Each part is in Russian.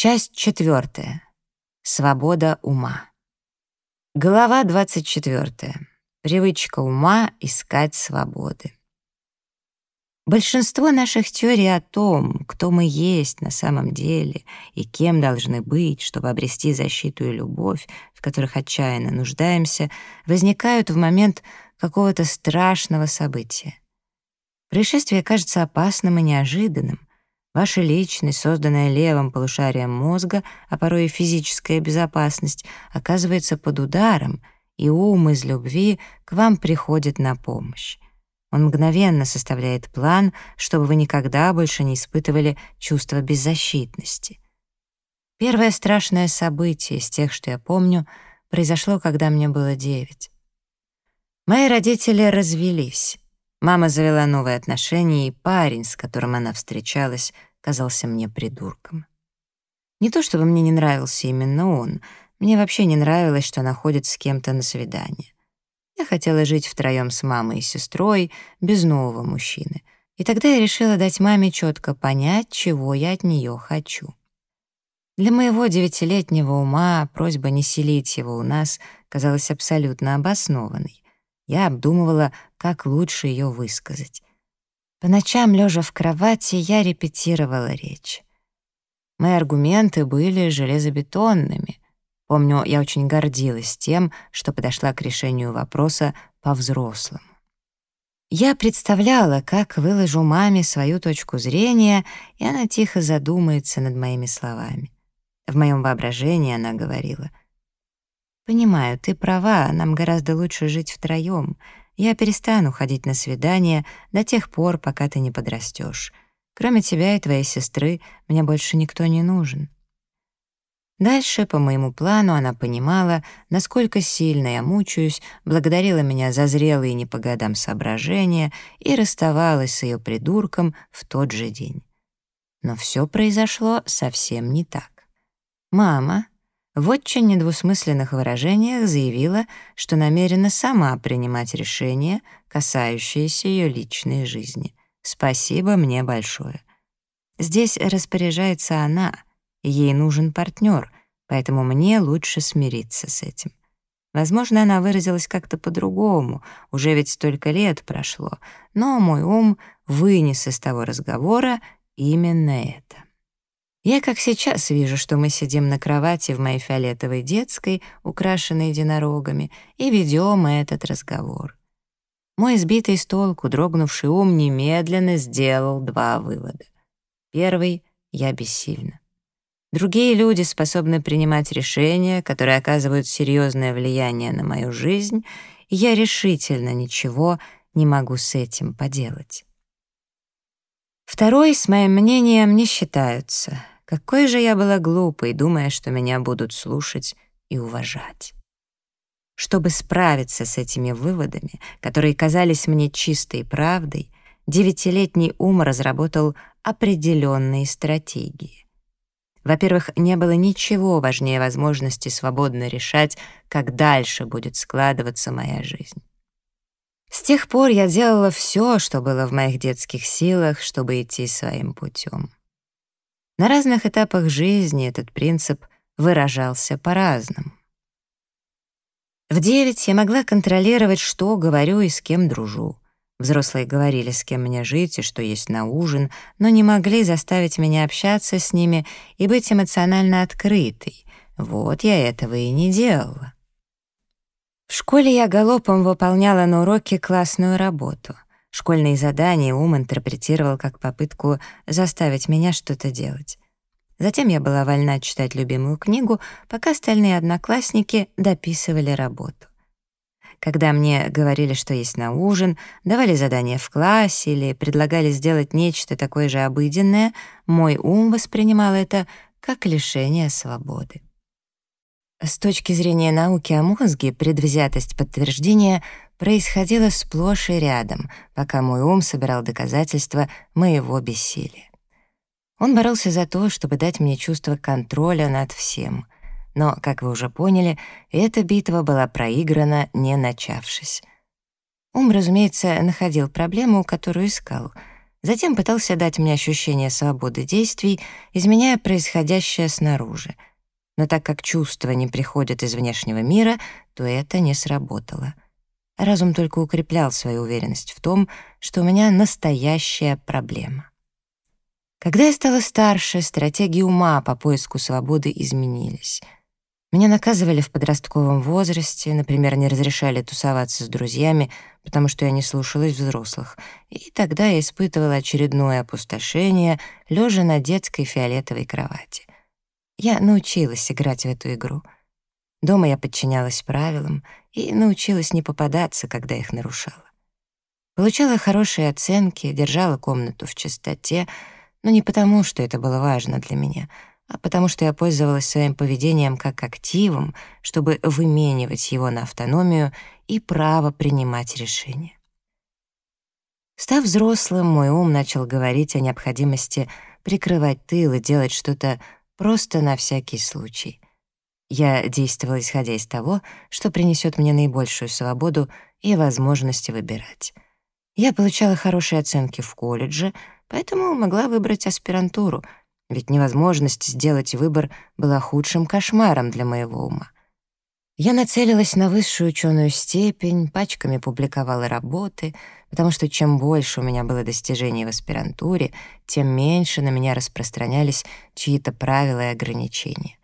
Часть четвертая. Свобода ума. Глава 24. Привычка ума искать свободы. Большинство наших теорий о том, кто мы есть на самом деле и кем должны быть, чтобы обрести защиту и любовь, в которых отчаянно нуждаемся, возникают в момент какого-то страшного события. Происшествие кажется опасным и неожиданным. Ваша личность, созданная левым полушарием мозга, а порой и физическая безопасность, оказывается под ударом, и ум из любви к вам приходит на помощь. Он мгновенно составляет план, чтобы вы никогда больше не испытывали чувство беззащитности. Первое страшное событие из тех, что я помню, произошло, когда мне было девять. Мои родители развелись. Мама завела новые отношения, и парень, с которым она встречалась, казался мне придурком. Не то чтобы мне не нравился именно он, мне вообще не нравилось, что она ходит с кем-то на свидание. Я хотела жить втроем с мамой и сестрой, без нового мужчины. И тогда я решила дать маме четко понять, чего я от нее хочу. Для моего девятилетнего ума просьба не селить его у нас казалась абсолютно обоснованной. Я обдумывала, как лучше ее высказать. По ночам, лежа в кровати, я репетировала речь. Мои аргументы были железобетонными — Помню, я очень гордилась тем, что подошла к решению вопроса по-взрослому. Я представляла, как выложу маме свою точку зрения, и она тихо задумается над моими словами. В моем воображении она говорила, «Понимаю, ты права, нам гораздо лучше жить втроем. Я перестану ходить на свидания до тех пор, пока ты не подрастешь. Кроме тебя и твоей сестры мне больше никто не нужен». Дальше, по моему плану, она понимала, насколько сильно я мучаюсь, благодарила меня за зрелые не по годам соображения и расставалась с ее придурком в тот же день. Но все произошло совсем не так. Мама в очень недвусмысленных выражениях заявила, что намерена сама принимать решения, касающиеся ее личной жизни. Спасибо мне большое. Здесь распоряжается она — Ей нужен партнер, поэтому мне лучше смириться с этим. Возможно, она выразилась как-то по-другому, уже ведь столько лет прошло, но мой ум вынес из того разговора именно это. Я как сейчас вижу, что мы сидим на кровати в моей фиолетовой детской, украшенной единорогами, и ведем этот разговор. Мой сбитый с толку, дрогнувший ум немедленно сделал два вывода. Первый — я бессильна. Другие люди способны принимать решения, которые оказывают серьезное влияние на мою жизнь, и я решительно ничего не могу с этим поделать. Второй, с моим мнением, не считаются. Какой же я была глупой, думая, что меня будут слушать и уважать. Чтобы справиться с этими выводами, которые казались мне чистой правдой, девятилетний ум разработал определенные стратегии. Во-первых, не было ничего важнее возможности свободно решать, как дальше будет складываться моя жизнь. С тех пор я делала все, что было в моих детских силах, чтобы идти своим путем. На разных этапах жизни этот принцип выражался по-разному. В девять я могла контролировать, что говорю и с кем дружу. Взрослые говорили, с кем мне жить и что есть на ужин, но не могли заставить меня общаться с ними и быть эмоционально открытой. Вот я этого и не делала. В школе я галопом выполняла на уроке классную работу. Школьные задания ум интерпретировал как попытку заставить меня что-то делать. Затем я была вольна читать любимую книгу, пока остальные одноклассники дописывали работу. Когда мне говорили, что есть на ужин, давали задания в классе или предлагали сделать нечто такое же обыденное, мой ум воспринимал это как лишение свободы. С точки зрения науки о мозге, предвзятость подтверждения происходила сплошь и рядом, пока мой ум собирал доказательства моего бессилия. Он боролся за то, чтобы дать мне чувство контроля над всем — но, как вы уже поняли, эта битва была проиграна, не начавшись. Ум, разумеется, находил проблему, которую искал. затем пытался дать мне ощущение свободы действий, изменяя происходящее снаружи. Но так как чувства не приходят из внешнего мира, то это не сработало. Разум только укреплял свою уверенность в том, что у меня настоящая проблема. Когда я стала старше, стратегии ума по поиску свободы изменились — меня наказывали в подростковом возрасте, например, не разрешали тусоваться с друзьями, потому что я не слушалась взрослых. И тогда я испытывала очередное опустошение, лежа на детской фиолетовой кровати. Я научилась играть в эту игру. Дома я подчинялась правилам и научилась не попадаться, когда их нарушала. Получала хорошие оценки, держала комнату в чистоте, но не потому, что это было важно для меня — а потому что я пользовалась своим поведением как активом, чтобы выменивать его на автономию и право принимать решения. Став взрослым, мой ум начал говорить о необходимости прикрывать тыл и делать что-то просто на всякий случай. Я действовала исходя из того, что принесет мне наибольшую свободу и возможность выбирать. Я получала хорошие оценки в колледже, поэтому могла выбрать аспирантуру — ведь невозможность сделать выбор была худшим кошмаром для моего ума. Я нацелилась на высшую ученую степень, пачками публиковала работы, потому что чем больше у меня было достижений в аспирантуре, тем меньше на меня распространялись чьи-то правила и ограничения.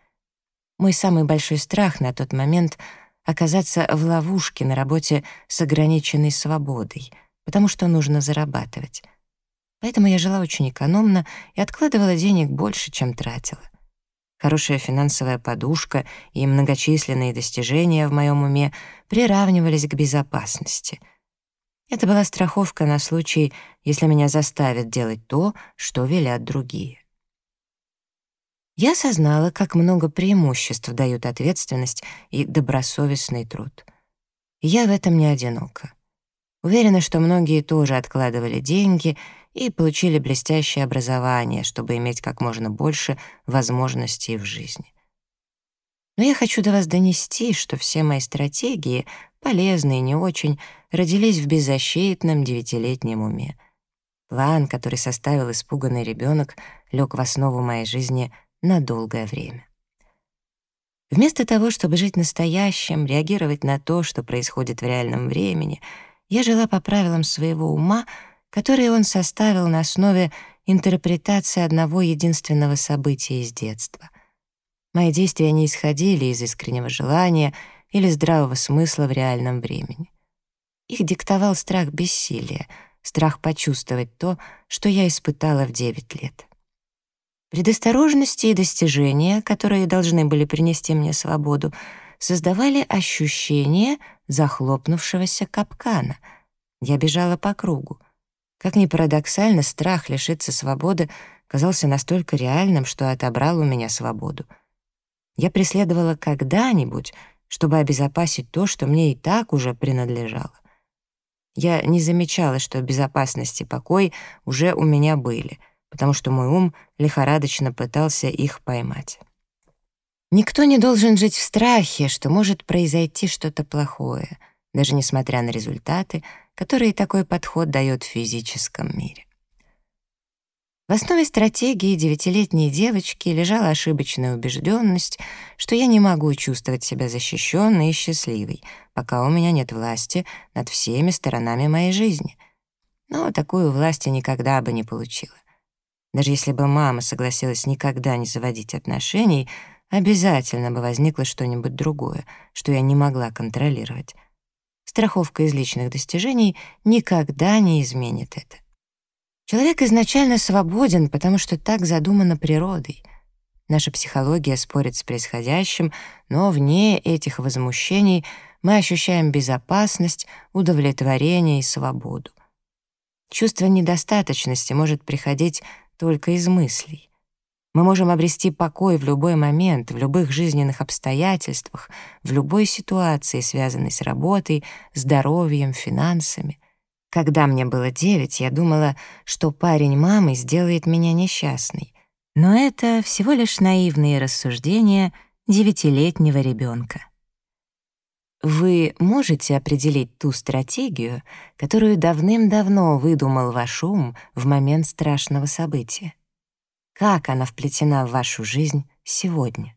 Мой самый большой страх на тот момент — оказаться в ловушке на работе с ограниченной свободой, потому что нужно зарабатывать. Поэтому я жила очень экономно и откладывала денег больше, чем тратила. Хорошая финансовая подушка и многочисленные достижения в моем уме приравнивались к безопасности. Это была страховка на случай, если меня заставят делать то, что велят другие. Я осознала, как много преимуществ дают ответственность и добросовестный труд. я в этом не одинока. Уверена, что многие тоже откладывали деньги и получили блестящее образование, чтобы иметь как можно больше возможностей в жизни. Но я хочу до вас донести, что все мои стратегии, полезные и не очень, родились в беззащитном девятилетнем уме. План, который составил испуганный ребенок, лег в основу моей жизни на долгое время. Вместо того, чтобы жить настоящим, реагировать на то, что происходит в реальном времени, я жила по правилам своего ума — которые он составил на основе интерпретации одного единственного события из детства. Мои действия не исходили из искреннего желания или здравого смысла в реальном времени. Их диктовал страх бессилия, страх почувствовать то, что я испытала в 9 лет. Предосторожности и достижения, которые должны были принести мне свободу, создавали ощущение захлопнувшегося капкана. Я бежала по кругу. Как ни парадоксально, страх лишиться свободы казался настолько реальным, что отобрал у меня свободу. Я преследовала когда-нибудь, чтобы обезопасить то, что мне и так уже принадлежало. Я не замечала, что безопасность и покой уже у меня были, потому что мой ум лихорадочно пытался их поймать. Никто не должен жить в страхе, что может произойти что-то плохое, даже несмотря на результаты — которые такой подход дает в физическом мире. В основе стратегии девятилетней девочки лежала ошибочная убежденность, что я не могу чувствовать себя защищенной и счастливой, пока у меня нет власти над всеми сторонами моей жизни. Но такую власть я никогда бы не получила. Даже если бы мама согласилась никогда не заводить отношений, обязательно бы возникло что-нибудь другое, что я не могла контролировать. Страховка из личных достижений никогда не изменит это. Человек изначально свободен, потому что так задумано природой. Наша психология спорит с происходящим, но вне этих возмущений мы ощущаем безопасность, удовлетворение и свободу. Чувство недостаточности может приходить только из мыслей. Мы можем обрести покой в любой момент, в любых жизненных обстоятельствах, в любой ситуации, связанной с работой, здоровьем, финансами. Когда мне было девять, я думала, что парень мамы сделает меня несчастной. Но это всего лишь наивные рассуждения девятилетнего ребенка. Вы можете определить ту стратегию, которую давным-давно выдумал ваш ум в момент страшного события? Как она вплетена в вашу жизнь сегодня?